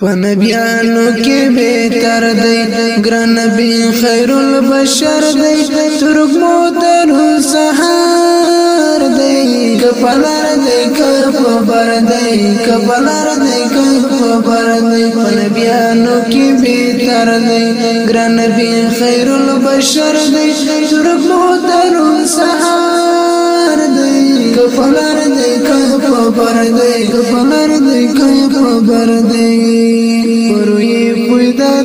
پنبیانو کې به تر دی ګرن بي خير البشر دی ترګمو تر سحر دی کپلر دی کپبر دی کپلر دی کپبر دی پنبیانو کې به تر دی ګرن بي خير البشر دی ترګمو تر سحر دی کپلر دی کپبر دی کپلر دی کپبر دی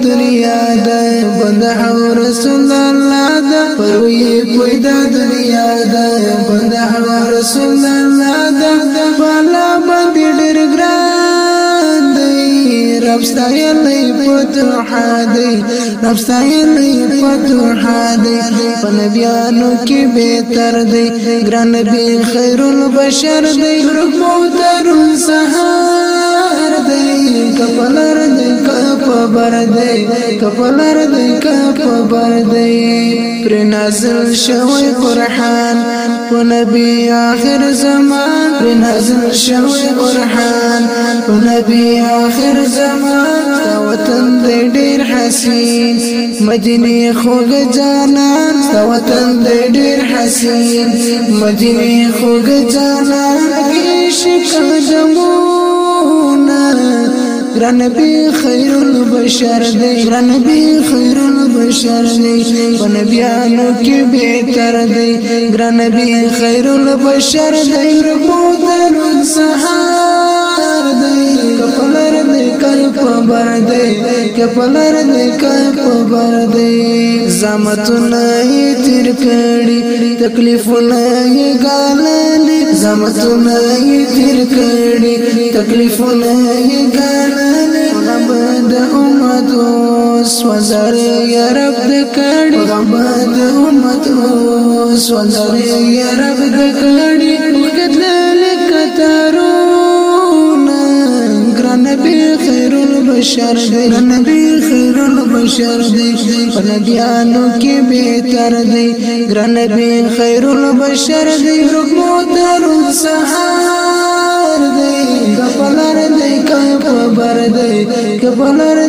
دنیا ده بنده او رسول الله ده پروی پوی ده دنیا ده بنده او رسول الله ده بالا باندې ډېر ګران دی رب ستایلې فتح دی رب ستایلې فتح دی په نبیانو کې به تر دی ګران نبی خیر البشر دی رب مو درو سهار دی کپل خبر دی کپلر دی خبر دی پر نازل شوی قرآن و نبی آخر زمان پر نازل شوی قرآن و نبی آخر زمان وطن دی ډیر حسین مدینه خوګ جانا وطن دی ډیر حسین مدینه خوګ جانا کې شکر جمهور رنبي خير البشر دی رنبي خير البشر دی پنبيانو کې بهتر دی رنبي خير البشر دی ربو درون سحار دی کپلر دی کل پبر دی کپلر دی کل پبر دی زامتونه تیر کړي تکلیفونه یې ګاللې زامتونه یې تیر کړي تکلیفونه یې ګاللې سوزر یا رب دکړی پیغمبر د امت سوزر یا رب دکړی کتل لکتارونه ګران نبی خیر البشر ګران نبی خیر البشر دی پنبیانو کې بهتر دی ګران نبی خیر البشر دی رکمو تر سحر دی کپلر دی کپبر دی کپلر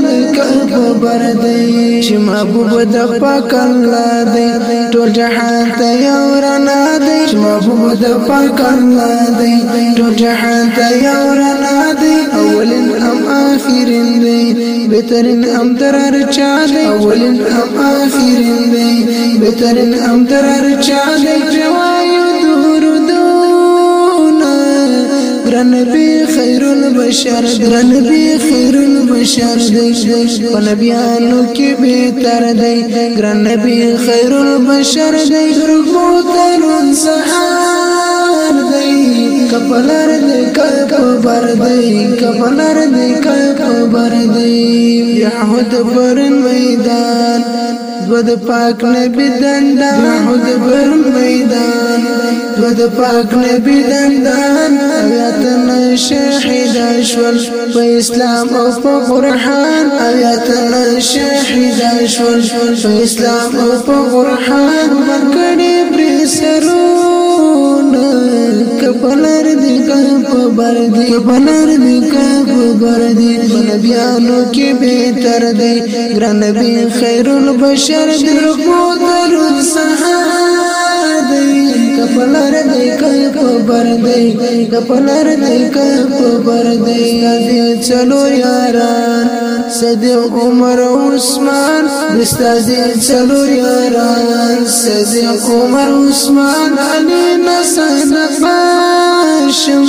خبر دی چې محبوب د پاک الله دی ټول جهان ته یو رڼا دی چې محبوب د پاک الله دی ټول جهان ته یو رڼا دی اولن ام اخرن دی بهترین ام درر چا دی اولن ام اخرن دی بهترین ام درر چا دی جواب نبی خیر البشر در نبی خیر البشر دی په نبیانو کې بهتر دی ګر نبی خیر البشر دی رغبو ترون سحار دی کپلر دی کپبر دی کپلر دی کپبر دی یحود پر میدان دو پاک نبی دندا خود بر میدان دو پاک نبی دندا آیات شهید شول په اسلام او په قران آیات شهید شول په اسلام او په قران ورکړي پر سرو کا په بردي بنر می کا په بردي نبيانو کې بهتر دي ګر نبي خير البشر درکو درود صحابه کپلر دې کای په بر دې کپلر دې کای په بر دې چلو یاران سد عمر عثمان دستازي چلو یاران سد عمر عثمان علي نسن پای شم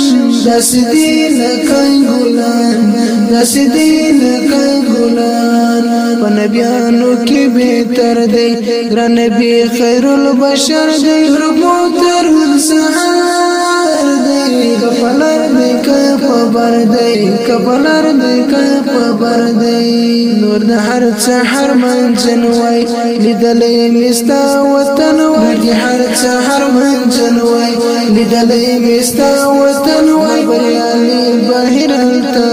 دس دین کای ګلان دس دین کای ګلان په نبیانو کې به تر دې ګر نبی خیر البشر دې ربو تر سحر دی غفلر دی که خبر دی کبلر دی که خبر دی نور د هر څه هر منځن وای لیدلې مستا وطن وای د هر څه هر منځن وای لیدلې مستا وطن وای بریالي بهرلتا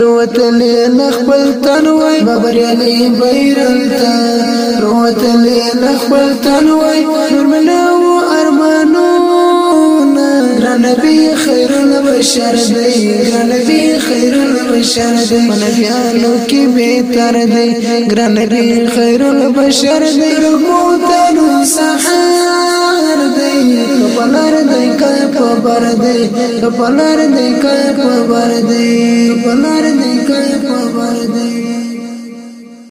روتلې نخبل تن وای بریالي بهرلتا روتلې نخبل تن وای نور منو خیرونه بشر دی ګران دی خیرونه بشر دی منبیانو کې بهتر دی ګران دی خیرونه بشر دی موتلو سحر دی کپلر دی کای پبر دی کپلر دی کای پبر دی کپلر دی کای پبر دی